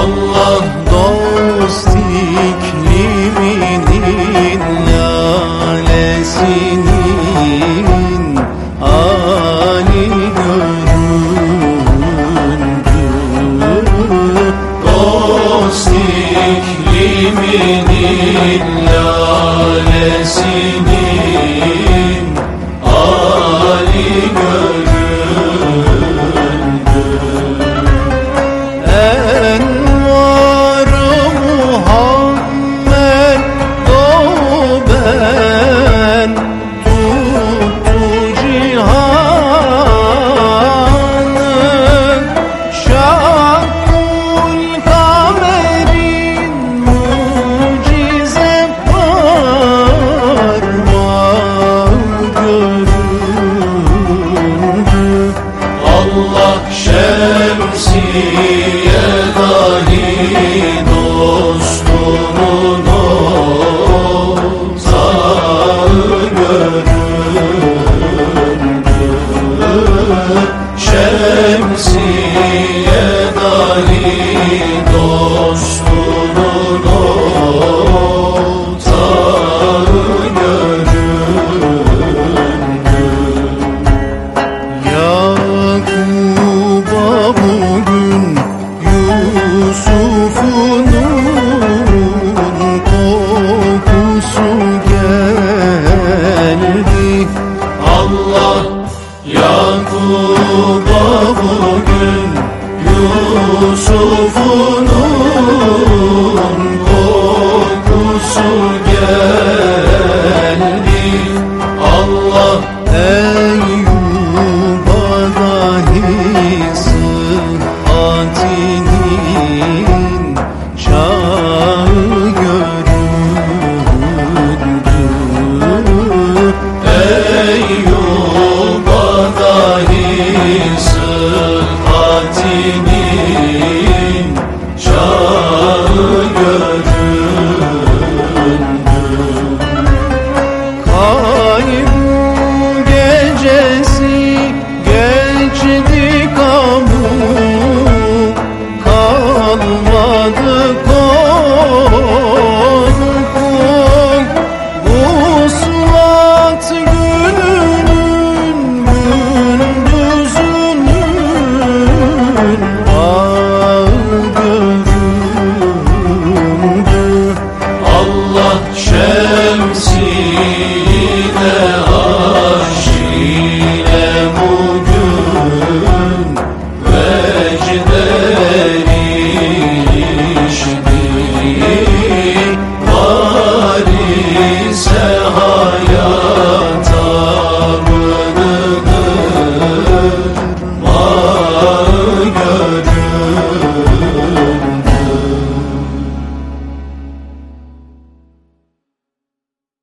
Allah dost You. Yusuf'u adı korkun Bu surat gününün gündüzünün Ağır Allah şemsine